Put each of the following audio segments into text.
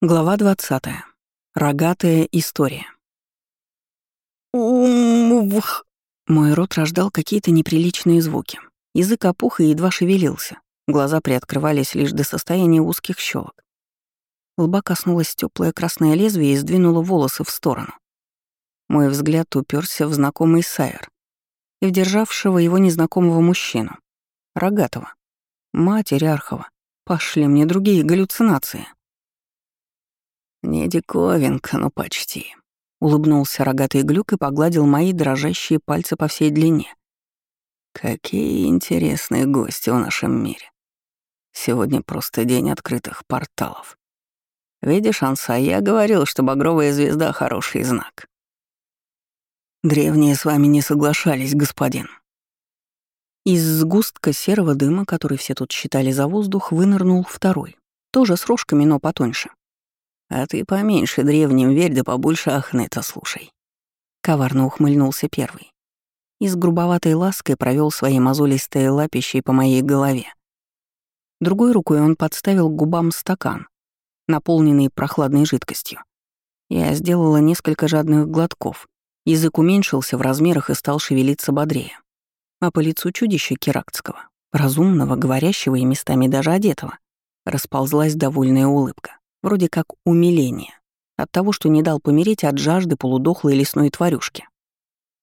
Глава 20. Рогатая история. Умвх. Мой рот рождал какие-то неприличные звуки. Язык опух и едва шевелился. Глаза приоткрывались лишь до состояния узких щелок. Лба коснулось теплое красное лезвие и сдвинуло волосы в сторону. Мой взгляд уперся в знакомый Сайер и в державшего его незнакомого мужчину. Рогатого. Матерь Архова. Пошли мне другие галлюцинации. «Не диковинка, но почти», — улыбнулся рогатый глюк и погладил мои дрожащие пальцы по всей длине. «Какие интересные гости в нашем мире. Сегодня просто день открытых порталов. Видишь, Анса, я говорил, что багровая звезда — хороший знак». «Древние с вами не соглашались, господин». Из сгустка серого дыма, который все тут считали за воздух, вынырнул второй, тоже с рожками, но потоньше. А ты поменьше древним верь, да побольше Ахнета слушай. Коварно ухмыльнулся первый. И с грубоватой лаской провел своей мозолистой лапищей по моей голове. Другой рукой он подставил к губам стакан, наполненный прохладной жидкостью. Я сделала несколько жадных глотков. Язык уменьшился в размерах и стал шевелиться бодрее. А по лицу чудища керактского, разумного, говорящего и местами даже одетого, расползлась довольная улыбка. Вроде как умиление. От того, что не дал помереть от жажды полудохлой лесной тварюшки.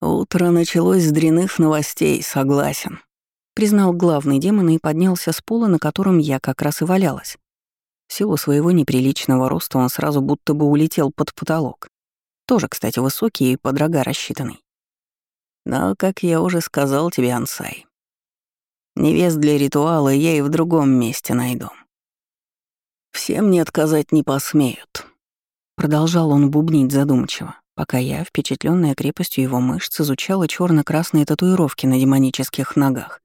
«Утро началось с дряных новостей, согласен», — признал главный демон и поднялся с пола, на котором я как раз и валялась. В силу своего неприличного роста он сразу будто бы улетел под потолок. Тоже, кстати, высокий и под рога рассчитанный. Но, как я уже сказал тебе, Ансай, невест для ритуала я и в другом месте найду. Все мне отказать не посмеют. Продолжал он бубнить задумчиво, пока я, впечатленная крепостью его мышц, изучала черно красные татуировки на демонических ногах.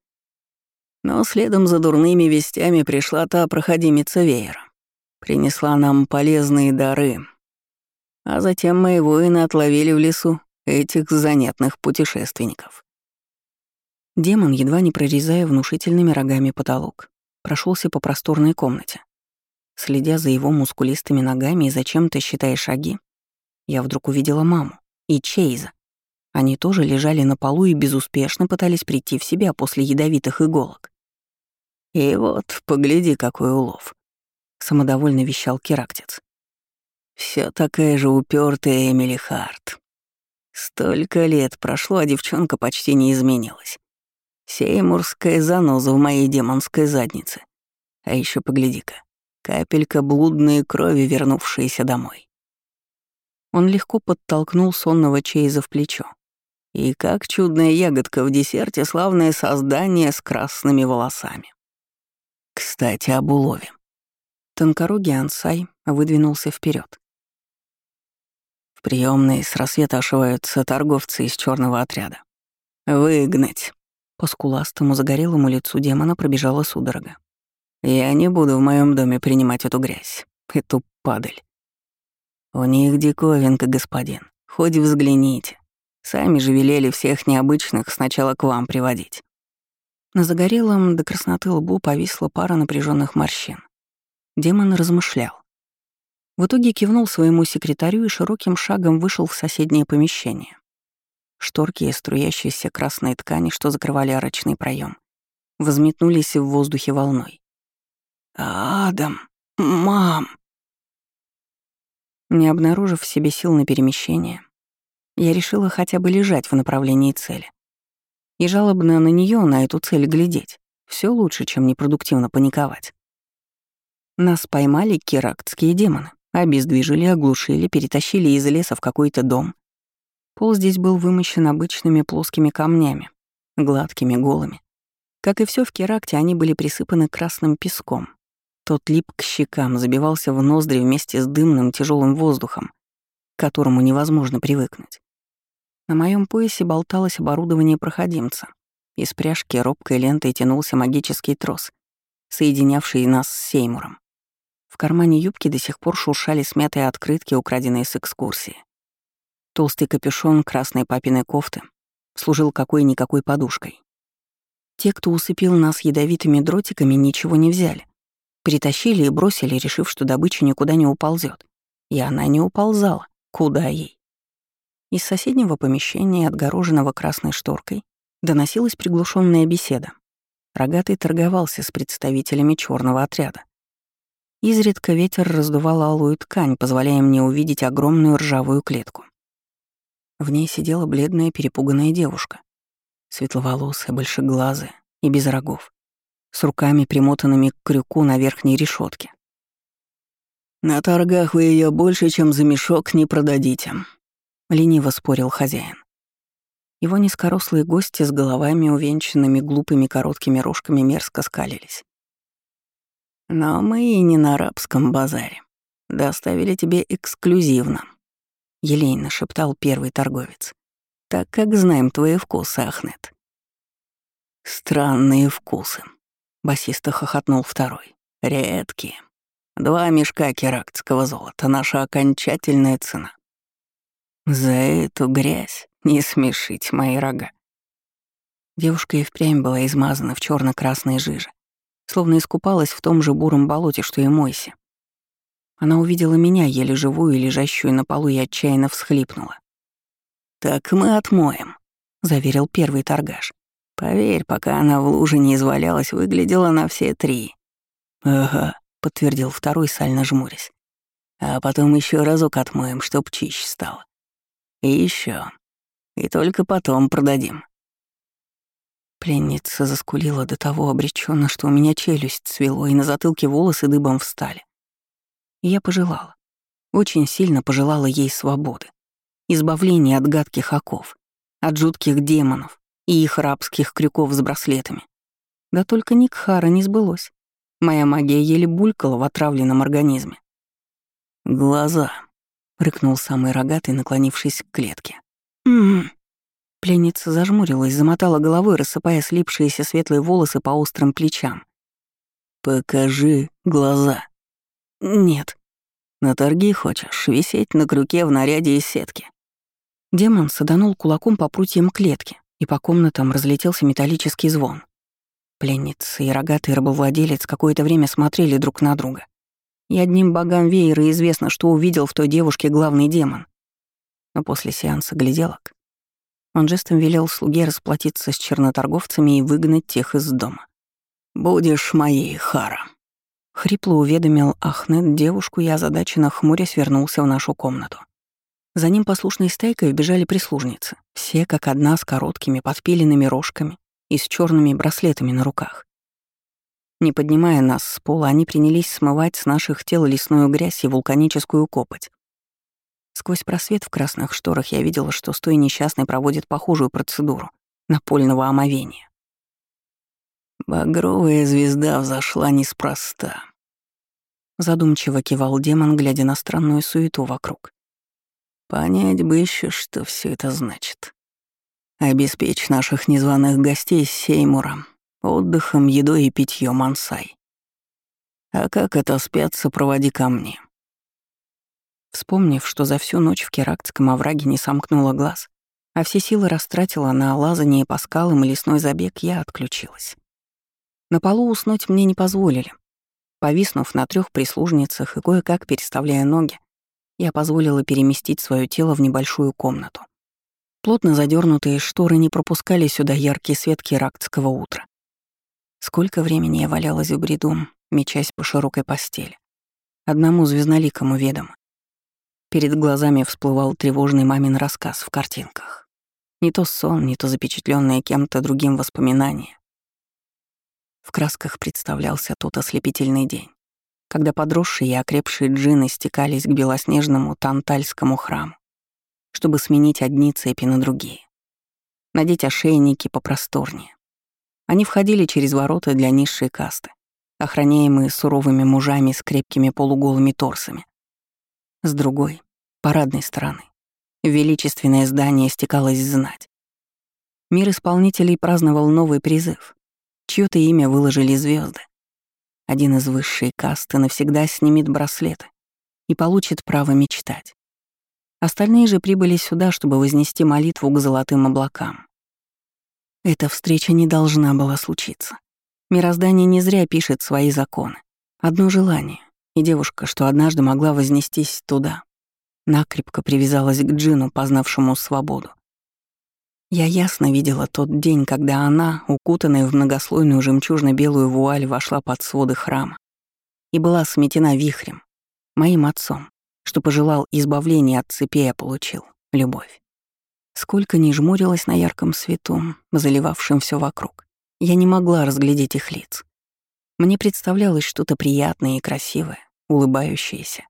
Но следом за дурными вестями пришла та проходимица веера. Принесла нам полезные дары. А затем мои воины отловили в лесу этих занятных путешественников. Демон, едва не прорезая внушительными рогами потолок, прошелся по просторной комнате. Следя за его мускулистыми ногами и зачем-то считая шаги, я вдруг увидела маму и Чейза. Они тоже лежали на полу и безуспешно пытались прийти в себя после ядовитых иголок. «И вот, погляди, какой улов», — самодовольно вещал Керактец. Все такая же упертая Эмили Харт. Столько лет прошло, а девчонка почти не изменилась. Сеймурская заноза в моей демонской заднице. А еще погляди-ка, Капелька блудной крови, вернувшейся домой. Он легко подтолкнул сонного Чейза в плечо. И как чудная ягодка в десерте, славное создание с красными волосами. Кстати, об улове. Тонкорогий Ансай выдвинулся вперед. В приемной с рассвета ошиваются торговцы из черного отряда. «Выгнать!» По скуластому загорелому лицу демона пробежала судорога. Я не буду в моем доме принимать эту грязь, эту падаль. У них диковинка, господин. Хоть взгляните. Сами же велели всех необычных сначала к вам приводить. На загорелом до красноты лбу повисла пара напряженных морщин. Демон размышлял. В итоге кивнул своему секретарю и широким шагом вышел в соседнее помещение. Шторки и струящиеся красной ткани, что закрывали арочный проем, взметнулись в воздухе волной. «Адам, мам!» Не обнаружив в себе сил на перемещение, я решила хотя бы лежать в направлении цели. И жалобно на нее, на эту цель глядеть. Все лучше, чем непродуктивно паниковать. Нас поймали керактские демоны, обездвижили, оглушили, перетащили из леса в какой-то дом. Пол здесь был вымощен обычными плоскими камнями, гладкими, голыми. Как и все в Керакте, они были присыпаны красным песком, тот лип к щекам, забивался в ноздри вместе с дымным тяжелым воздухом, к которому невозможно привыкнуть. На моем поясе болталось оборудование проходимца. Из пряжки робкой лентой тянулся магический трос, соединявший нас с Сеймуром. В кармане юбки до сих пор шуршали смятые открытки, украденные с экскурсии. Толстый капюшон красной папиной кофты служил какой-никакой подушкой. Те, кто усыпил нас ядовитыми дротиками, ничего не взяли. Притащили и бросили, решив, что добыча никуда не уползет. И она не уползала. Куда ей? Из соседнего помещения, отгороженного красной шторкой, доносилась приглушенная беседа. Рогатый торговался с представителями черного отряда. Изредка ветер раздувал алую ткань, позволяя мне увидеть огромную ржавую клетку. В ней сидела бледная перепуганная девушка, светловолосая, большеглазая и без рогов, с руками примотанными к крюку на верхней решетке. «На торгах вы ее больше, чем за мешок, не продадите», — лениво спорил хозяин. Его низкорослые гости с головами, увенчанными глупыми короткими рожками, мерзко скалились. «Но мы и не на арабском базаре. Доставили тебе эксклюзивно», — елейно шептал первый торговец. «Так как знаем твои вкусы, Ахнет». «Странные вкусы», — басисто хохотнул второй. «Редкие. Два мешка керактского золота — наша окончательная цена». «За эту грязь не смешить мои рога. Девушка и впрямь была измазана в черно красной жиже, словно искупалась в том же буром болоте, что и Мойси. Она увидела меня, еле живую лежащую на полу, и отчаянно всхлипнула. «Так мы отмоем», — заверил первый торгаш. «Поверь, пока она в луже не извалялась, выглядела на все три». «Ага», — подтвердил второй, сально жмурясь. «А потом еще разок отмоем, чтоб чище стало. И еще. И только потом продадим». Пленница заскулила до того обреченно, что у меня челюсть свело, и на затылке волосы дыбом встали. И я пожелала. Очень сильно пожелала ей свободы. Избавления от гадких оков, от жутких демонов и их рабских крюков с браслетами. Да только Никхара не сбылось. Моя магия еле булькала в отравленном организме. «Глаза», — рыкнул самый рогатый, наклонившись к клетке. «М-м-м». Пленница зажмурилась, замотала головой, рассыпая слипшиеся светлые волосы по острым плечам. «Покажи глаза». «Нет». «На торги хочешь? Висеть на крюке в наряде из сетки?» Демон саданул кулаком по прутьям клетки, и по комнатам разлетелся металлический звон. Пленница и рогатый рабовладелец какое-то время смотрели друг на друга. И одним богам веера известно, что увидел в той девушке главный демон. Но после сеанса гляделок он жестом велел слуге расплатиться с черноторговцами и выгнать тех из дома. «Будешь моей, Хара», — хрипло уведомил Ахнет девушку, я озадаченно хмурясь вернулся в нашу комнату. За ним послушной стайкой вбежали прислужницы, все как одна с короткими подпиленными рожками и с черными браслетами на руках. Не поднимая нас с пола, они принялись смывать с наших тел лесную грязь и вулканическую копоть. Сквозь просвет в красных шторах я видела, что стой несчастный проводит похожую процедуру напольного омовения. «Багровая звезда взошла неспроста», — задумчиво кивал демон, глядя на странную суету вокруг. «Понять бы еще, что все это значит. Обеспечь наших незваных гостей Сеймуром, отдыхом, едой и питьем мансай. А как это спят, проводи ко мне». Вспомнив, что за всю ночь в Керактском овраге не сомкнула глаз, а все силы растратила на лазание по скалам и лесной забег, я отключилась. На полу уснуть мне не позволили. Повиснув на трех прислужницах и кое-как переставляя ноги, я позволила переместить свое тело в небольшую комнату. Плотно задернутые шторы не пропускали сюда яркий свет керактского утра. Сколько времени я валялась в бреду, мечась по широкой постели. Одному звездноликому ведомо. Перед глазами всплывал тревожный мамин рассказ в картинках. Не то сон, не то запечатленное кем-то другим воспоминание. В красках представлялся тот ослепительный день, когда подросшие и окрепшие джины стекались к белоснежному тантальскому храму, чтобы сменить одни цепи на другие. Надеть ошейники попросторнее. Они входили через ворота для низшей касты, охраняемые суровыми мужами с крепкими полуголыми торсами. С другой, парадной стороны, величественное здание стекалось знать. Мир исполнителей праздновал новый призыв. Чьё-то имя выложили звезды. Один из высшей касты навсегда снимет браслеты и получит право мечтать. Остальные же прибыли сюда, чтобы вознести молитву к золотым облакам. Эта встреча не должна была случиться. Мироздание не зря пишет свои законы, Одно желание, и девушка, что однажды могла вознестись туда, накрепко привязалась к Джину, познавшему свободу. Я ясно видела тот день, когда она, укутанная в многослойную жемчужно-белую вуаль, вошла под своды храма и была сметена вихрем, моим отцом, что пожелал избавления от цепей, а получил любовь. Сколько ни жмурилась на ярком свету, заливавшем все вокруг, я не могла разглядеть их лиц. Мне представлялось что-то приятное и красивое, улыбающееся.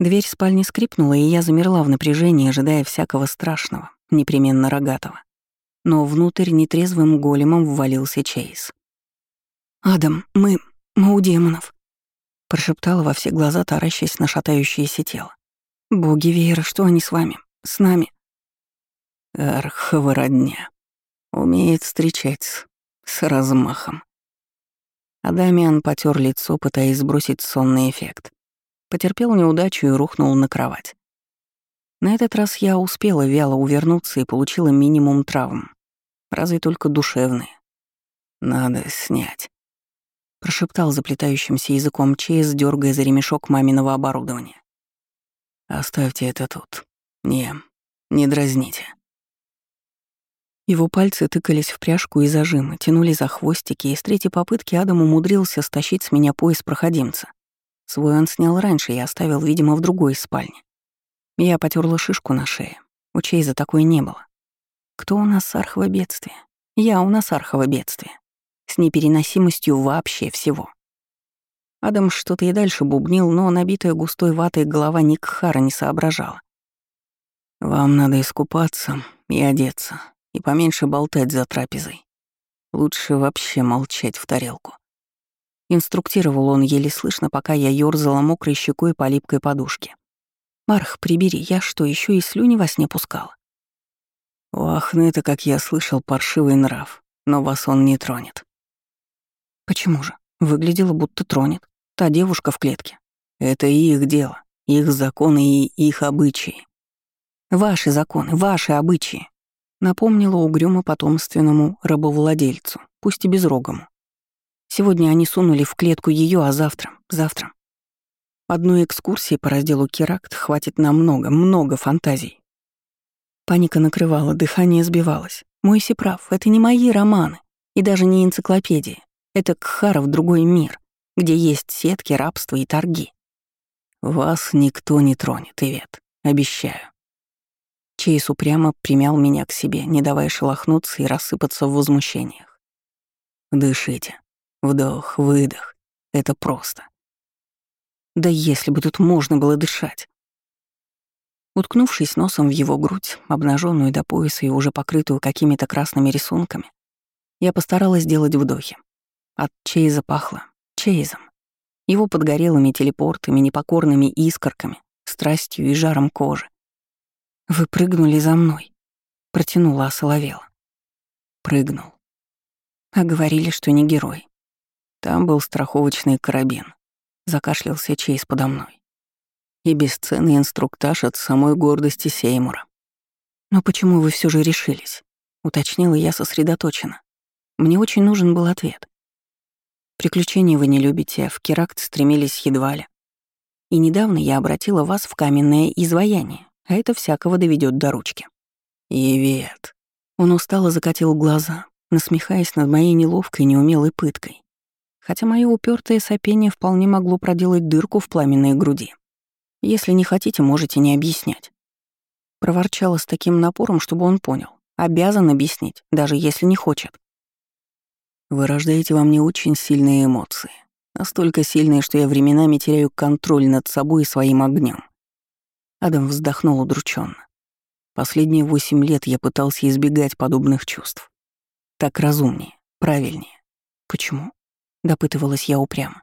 Дверь спальни скрипнула, и я замерла в напряжении, ожидая всякого страшного, непременно рогатого. Но внутрь нетрезвым големом ввалился Чейз. «Адам, мы... мы у демонов», — прошептала во все глаза, таращась на шатающееся тело. «Боги Веера, что они с вами? С нами?» Архова родня. Умеет встречать с размахом. Адамиан потер лицо, пытаясь сбросить сонный эффект. Потерпел неудачу и рухнул на кровать. На этот раз я успела вяло увернуться и получила минимум травм. Разве только душевные. «Надо снять», — прошептал заплетающимся языком Чейз, дергая за ремешок маминого оборудования. «Оставьте это тут. Не, не дразните». Его пальцы тыкались в пряжку и зажимы, тянули за хвостики, и с третьей попытки Адам умудрился стащить с меня пояс проходимца. Свой он снял раньше и оставил, видимо, в другой спальне. Я потерла шишку на шее. У Чейза такой не было. Кто у нас архово бедствие? Я у нас архово бедствие. С непереносимостью вообще всего. Адам что-то и дальше бубнил, но набитая густой ватой голова Никхара не соображала. «Вам надо искупаться и одеться, и поменьше болтать за трапезой. Лучше вообще молчать в тарелку». Инструктировал он еле слышно, пока я ёрзала мокрой щекой по липкой подушке. «Марх, прибери, я что, еще и слюни во сне пускала?» «У Ахнета, как я слышал, паршивый нрав, но вас он не тронет». «Почему же? Выглядело, будто тронет. Та девушка в клетке». «Это их дело, их законы и их обычаи». «Ваши законы, ваши обычаи», — напомнила угрюмо потомственному рабовладельцу, пусть и безрогому. Сегодня они сунули в клетку ее, а завтра, завтра Одной экскурсии по разделу Керакт хватит на много, много фантазий. Паника накрывала, дыхание сбивалось. Мойси прав, это не мои романы и даже не энциклопедии. Это Кхара в другой мир, где есть сетки, рабство и торги. Вас никто не тронет, Ивет, обещаю. Чейз упрямо примял меня к себе, не давая шелохнуться и рассыпаться в возмущениях. Дышите. Вдох, выдох. Это просто. Да если бы тут можно было дышать. Уткнувшись носом в его грудь, обнаженную до пояса и уже покрытую какими-то красными рисунками, я постаралась сделать вдохи. От Чейза пахло. Чейзом. Его подгорелыми телепортами, непокорными искорками, страстью и жаром кожи. «Вы прыгнули за мной», — протянула осоловела. Прыгнул. А говорили, что не герой. Там был страховочный карабин. Закашлялся Чейз подо мной. И бесценный инструктаж от самой гордости Сеймура. «Но почему вы все же решились?» — уточнила я сосредоточенно. Мне очень нужен был ответ. Приключений вы не любите, а в Керакт стремились едва ли. И недавно я обратила вас в каменное изваяние, а это всякого доведет до ручки. Евет. Он устало закатил глаза, насмехаясь над моей неловкой неумелой пыткой хотя мое упертое сопение вполне могло проделать дырку в пламенной груди. Если не хотите, можете не объяснять. Проворчала с таким напором, чтобы он понял. Обязан объяснить, даже если не хочет. Вы рождаете во мне очень сильные эмоции. Настолько сильные, что я временами теряю контроль над собой и своим огнем. Адам вздохнул удрученно. Последние восемь лет я пытался избегать подобных чувств. Так разумнее, правильнее. Почему? — допытывалась я упрямо.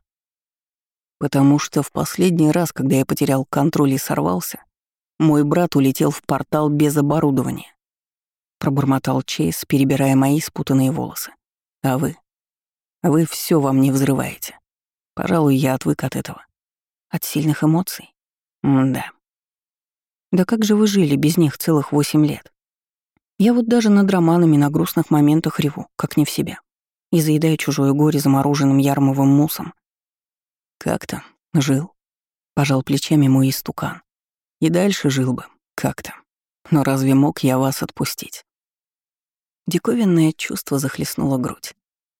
«Потому что в последний раз, когда я потерял контроль и сорвался, мой брат улетел в портал без оборудования», — пробормотал Чейз, перебирая мои спутанные волосы. «А вы? Вы все во мне взрываете. Пожалуй, я отвык от этого. От сильных эмоций? М да. Да как же вы жили без них целых восемь лет? Я вот даже над романами на грустных моментах реву, как не в себя и заедая чужое горе замороженным ярмовым мусом, Как-то жил. Пожал плечами мой истукан. И дальше жил бы, как-то. Но разве мог я вас отпустить? Диковинное чувство захлестнуло грудь.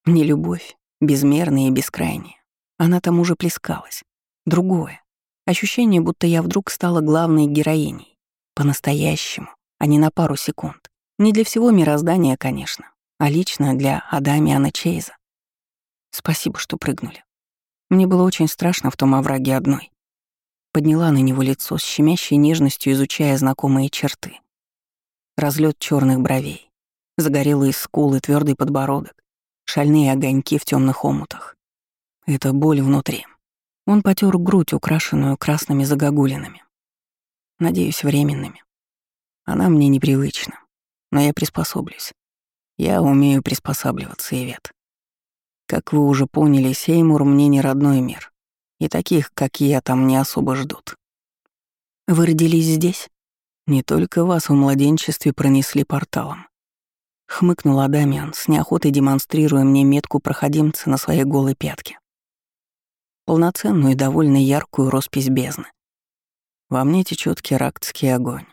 Не любовь, безмерная и бескрайняя. Она там уже плескалась. Другое. Ощущение, будто я вдруг стала главной героиней. По-настоящему, а не на пару секунд. Не для всего мироздания, конечно, а лично для Адамиана Чейза. Спасибо, что прыгнули. Мне было очень страшно в том овраге одной. Подняла на него лицо с щемящей нежностью, изучая знакомые черты. Разлет черных бровей, загорелые скулы, твердый подбородок, шальные огоньки в темных омутах. Это боль внутри. Он потер грудь, украшенную красными загогулинами. Надеюсь, временными. Она мне непривычна, но я приспособлюсь. Я умею приспосабливаться, Ивет. Как вы уже поняли, Сеймур мне не родной мир, и таких, как я, там не особо ждут. Вы родились здесь? Не только вас в младенчестве пронесли порталом. Хмыкнул Адамиан, с неохотой демонстрируя мне метку проходимца на своей голой пятке полноценную и довольно яркую роспись бездны. Во мне течет керактский огонь,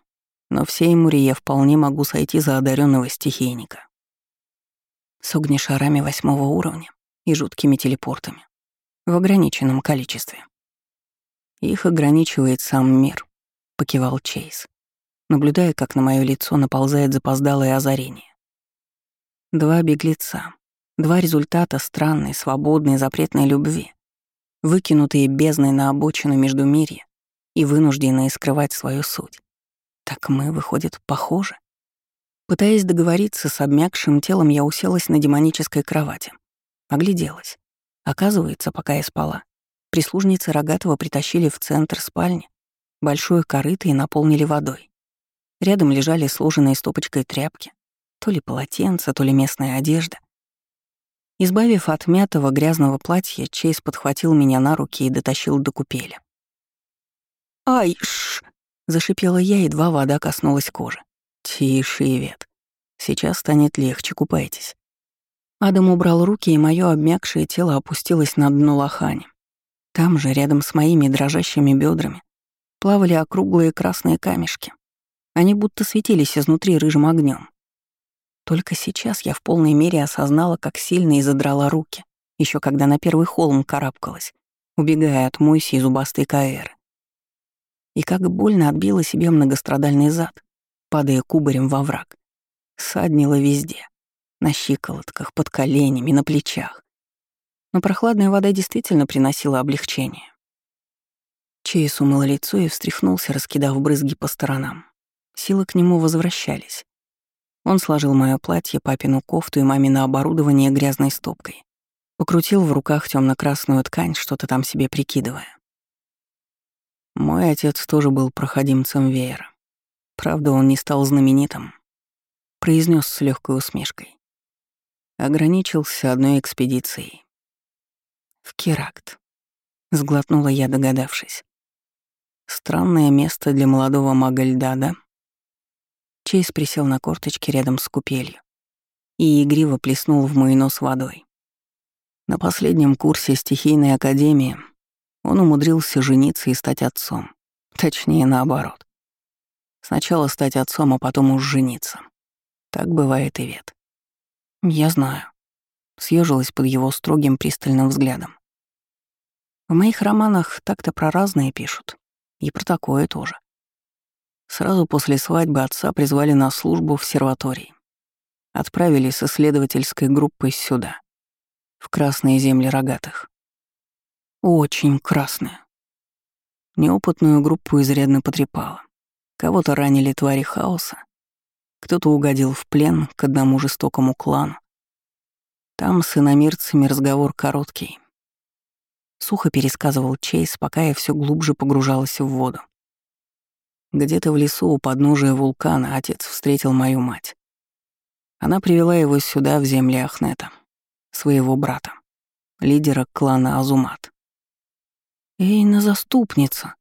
но в Сеймуре я вполне могу сойти за одаренного стихийника. С огнешарами восьмого уровня и жуткими телепортами. В ограниченном количестве. Их ограничивает сам мир, покивал Чейз, наблюдая, как на мое лицо наползает запоздалое озарение. Два беглеца, два результата странной, свободной, запретной любви, выкинутые бездной на обочину между мирья и вынужденные скрывать свою суть. Так мы, выходит, похожи? Пытаясь договориться с обмякшим телом, я уселась на демонической кровати. Огляделась. Оказывается, пока я спала, прислужницы Рогатого притащили в центр спальни большое корыто и наполнили водой. Рядом лежали сложенные стопочкой тряпки, то ли полотенца, то ли местная одежда. Избавив от мятого грязного платья, Чейз подхватил меня на руки и дотащил до купели. «Ай, ш!» — зашипела я, едва вода коснулась кожи. «Тише, Ивет. Сейчас станет легче, купайтесь». Адам убрал руки, и мое обмякшее тело опустилось на дно лохани. Там же, рядом с моими дрожащими бедрами, плавали округлые красные камешки. Они будто светились изнутри рыжим огнем. Только сейчас я в полной мере осознала, как сильно и задрала руки, еще когда на первый холм карабкалась, убегая от Мойси и зубастой Каэры. И как больно отбила себе многострадальный зад, падая кубарем во враг. Саднила везде. На щиколотках, под коленями, на плечах. Но прохладная вода действительно приносила облегчение. Чейз умыл лицо и встряхнулся, раскидав брызги по сторонам. Силы к нему возвращались. Он сложил мое платье, папину кофту и мамино оборудование грязной стопкой. Покрутил в руках темно красную ткань, что-то там себе прикидывая. Мой отец тоже был проходимцем веера. Правда, он не стал знаменитым. Произнес с легкой усмешкой. Ограничился одной экспедицией. В Керакт. Сглотнула я, догадавшись. Странное место для молодого мага льда, да? Чейз присел на корточки рядом с купелью и игриво плеснул в мой нос водой. На последнем курсе стихийной академии он умудрился жениться и стать отцом. Точнее, наоборот. Сначала стать отцом, а потом уж жениться. Так бывает и вет. Я знаю. Съежилась под его строгим пристальным взглядом. В моих романах так-то про разное пишут. И про такое тоже. Сразу после свадьбы отца призвали на службу в серватории. Отправили с исследовательской группой сюда, в красные земли рогатых. Очень красные. Неопытную группу изрядно потрепало. Кого-то ранили твари хаоса, кто-то угодил в плен к одному жестокому клану. Там с иномирцами разговор короткий. Сухо пересказывал Чейз, пока я все глубже погружалась в воду. Где-то в лесу у подножия вулкана отец встретил мою мать. Она привела его сюда, в земли Ахнета, своего брата, лидера клана Азумат. «Эйна заступница!»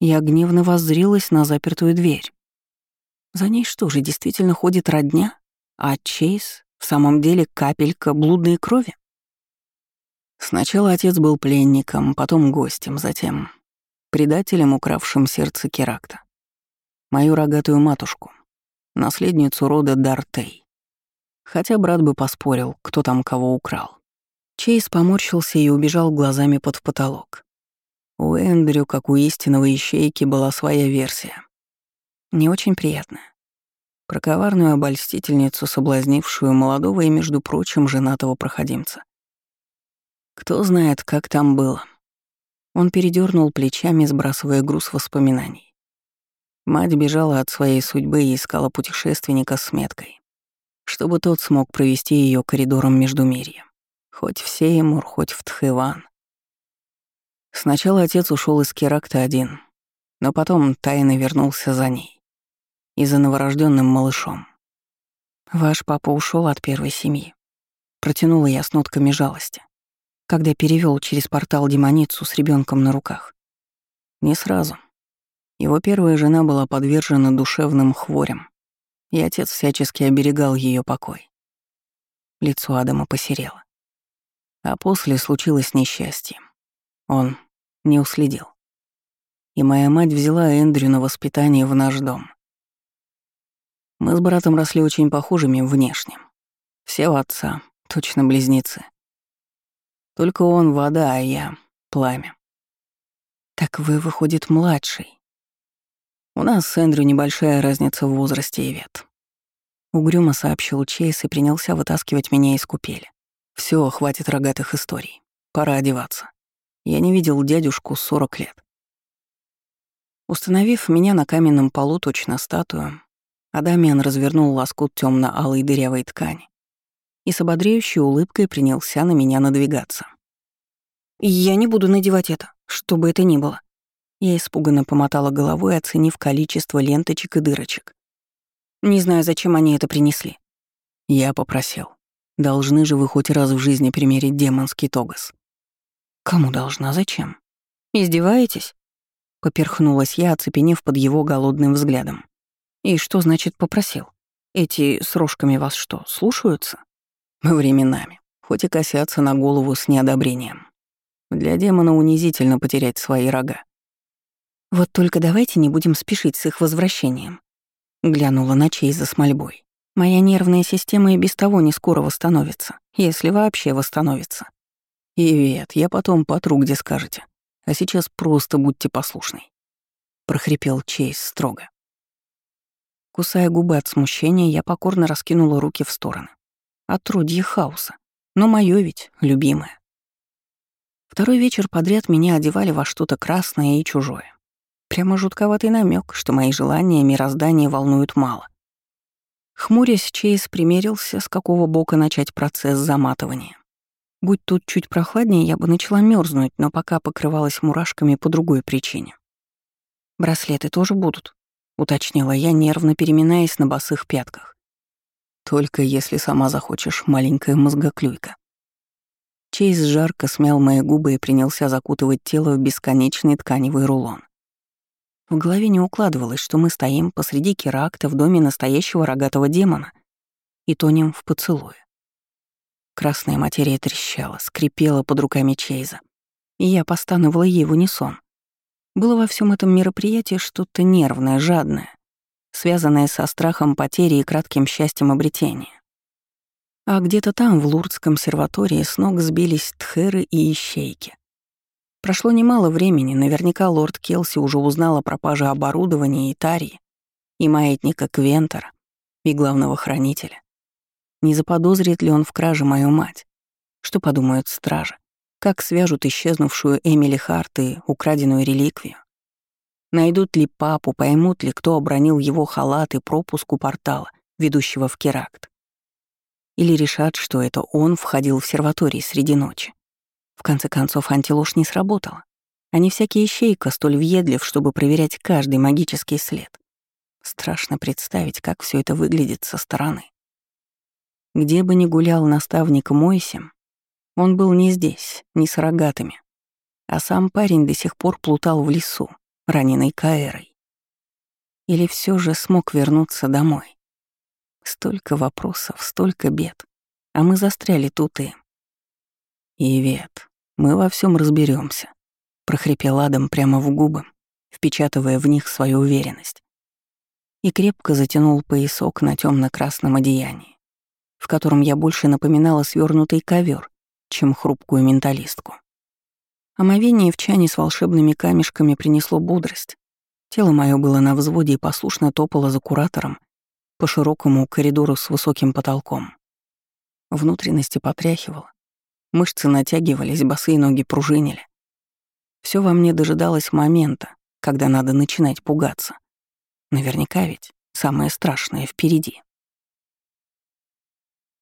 Я гневно воззрилась на запертую дверь. За ней что же, действительно ходит родня? А Чейз в самом деле капелька блудной крови? Сначала отец был пленником, потом гостем, затем предателем, укравшим сердце Керакта. Мою рогатую матушку, наследницу рода Дартей. Хотя брат бы поспорил, кто там кого украл. Чейз поморщился и убежал глазами под потолок. У Эндрю, как у истинного ищейки, была своя версия. Не очень приятная. Про коварную обольстительницу, соблазнившую молодого и, между прочим, женатого проходимца. Кто знает, как там было. Он передернул плечами, сбрасывая груз воспоминаний. Мать бежала от своей судьбы и искала путешественника с меткой, чтобы тот смог провести ее коридором между мирьем. Хоть в Сеймур, хоть в Тхэван. Сначала отец ушел из Керакта один, но потом тайно вернулся за ней. И за новорожденным малышом. «Ваш папа ушел от первой семьи», — протянула я с нотками жалости когда перевел через портал демоницу с ребенком на руках. Не сразу. Его первая жена была подвержена душевным хворям, и отец всячески оберегал ее покой. Лицо Адама посерело. А после случилось несчастье. Он не уследил. И моя мать взяла Эндрю на воспитание в наш дом. Мы с братом росли очень похожими внешне. Все у отца, точно близнецы. Только он — вода, а я — пламя. Так вы, выходит, младший. У нас с Эндрю небольшая разница в возрасте и вет. Угрюмо сообщил Чейз и принялся вытаскивать меня из купели. Все, хватит рогатых историй. Пора одеваться. Я не видел дядюшку 40 лет. Установив меня на каменном полу точно статую, Адамиан развернул лоскут темно алой дырявой ткани и с ободряющей улыбкой принялся на меня надвигаться. «Я не буду надевать это, что бы это ни было». Я испуганно помотала головой, оценив количество ленточек и дырочек. Не знаю, зачем они это принесли. Я попросил. Должны же вы хоть раз в жизни примерить демонский тогас. Кому должна, зачем? Издеваетесь? Поперхнулась я, оцепенев под его голодным взглядом. И что значит попросил? Эти с рожками вас что, слушаются? Временами, хоть и косятся на голову с неодобрением. Для демона унизительно потерять свои рога. «Вот только давайте не будем спешить с их возвращением», — глянула на Чейза с мольбой. «Моя нервная система и без того не скоро восстановится, если вообще восстановится. Ивет, я потом потру, где скажете. А сейчас просто будьте послушной», — прохрипел Чейз строго. Кусая губы от смущения, я покорно раскинула руки в стороны отродье хаоса. Но моё ведь, любимое. Второй вечер подряд меня одевали во что-то красное и чужое. Прямо жутковатый намек, что мои желания мироздания волнуют мало. Хмурясь, Чейз примерился, с какого бока начать процесс заматывания. Будь тут чуть прохладнее, я бы начала мерзнуть, но пока покрывалась мурашками по другой причине. «Браслеты тоже будут», — уточнила я, нервно переминаясь на босых пятках. Только если сама захочешь, маленькая мозгоклюйка. Чейз жарко смял мои губы и принялся закутывать тело в бесконечный тканевый рулон. В голове не укладывалось, что мы стоим посреди керакта в доме настоящего рогатого демона и тонем в поцелуе. Красная материя трещала, скрипела под руками Чейза, и я постановала ей в унисон. Было во всем этом мероприятии что-то нервное, жадное, связанное со страхом потери и кратким счастьем обретения. А где-то там, в Лурдском серватории, с ног сбились тхеры и ищейки. Прошло немало времени, наверняка лорд Келси уже узнал о пропаже оборудования и Тарии, и маятника Квентера, и главного хранителя. Не заподозрит ли он в краже мою мать? Что подумают стражи? Как свяжут исчезнувшую Эмили Харт и украденную реликвию? Найдут ли папу, поймут ли, кто обронил его халат и пропуск у портала, ведущего в Керакт. Или решат, что это он входил в серваторий среди ночи. В конце концов, антиложь не сработала. Они всякие ищейка столь въедлив, чтобы проверять каждый магический след. Страшно представить, как все это выглядит со стороны. Где бы ни гулял наставник Мойсим, он был не здесь, не с рогатыми. А сам парень до сих пор плутал в лесу, раненой Каэрой? Или все же смог вернуться домой? Столько вопросов, столько бед, а мы застряли тут и... Ивет, Мы во всем разберемся, прохрипел Адам прямо в губы, впечатывая в них свою уверенность. И крепко затянул поясок на темно красном одеянии, в котором я больше напоминала свернутый ковер, чем хрупкую менталистку. Омовение в чане с волшебными камешками принесло бодрость. Тело мое было на взводе и послушно топало за куратором по широкому коридору с высоким потолком. Внутренности потряхивало. Мышцы натягивались, босые ноги пружинили. Все во мне дожидалось момента, когда надо начинать пугаться. Наверняка ведь самое страшное впереди.